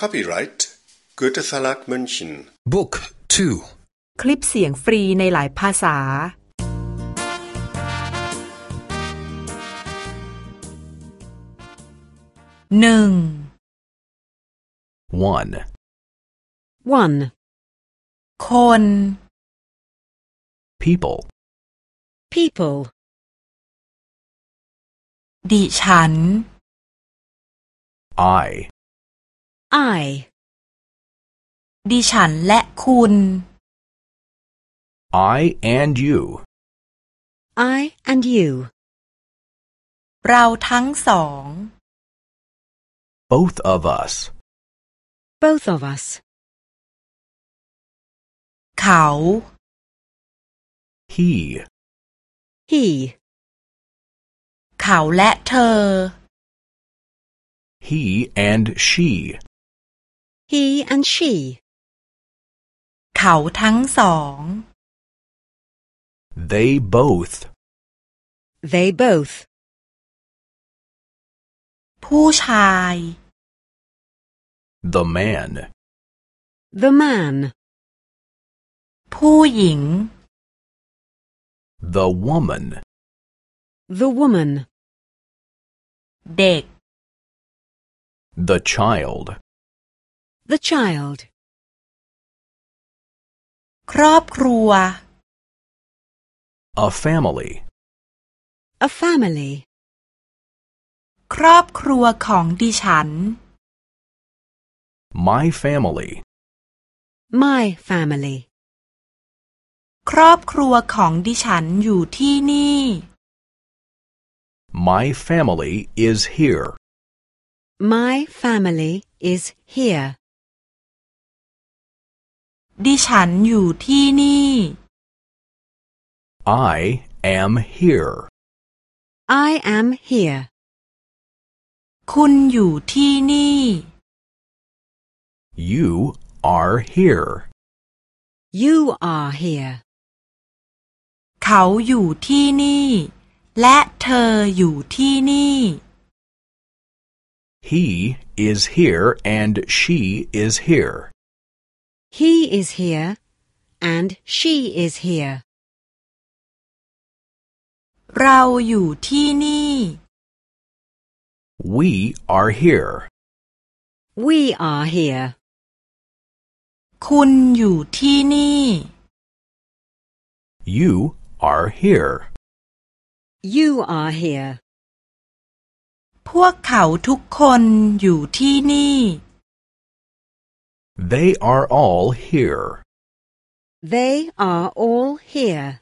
Copyright Goethe Verlag München Book 2 คลิปเสียงฟรีในหลายภาษา หนึ่ง 1. คน People. People. ดิฉัน I. I. ดิฉันและคุณ I and you. I and you. เราทั้งสอง Both of us. Both of us. เขา He. He. เขาและเธอ He and she. He and she. เขาทั้งสอง They both. They both. ผู้ชาย The man. The man. ผู้หญิง The woman. The woman. เด็ก The child. The child. ครอบครัว A family. A family. ครอบครัวของดิฉัน My family. My family. ครอบครัวของดิฉันอยู่ที่นี่ My family is here. My family is here. ดิฉันอยู่ที่นี่ I am here. I am here. คุณอยู่ที่นี่ You are here. You are here. เขาอยู่ที่นี่ และเธออยู่ที่นี่ He is here and she is here. He is here and she is here. เราอยู่ที่นี่ We are here. We are here. คุณอยู่ที่นี่ You are here. You are here. พวกเขาทุกคนอยู่ที่นี่ they are all here. They are all here.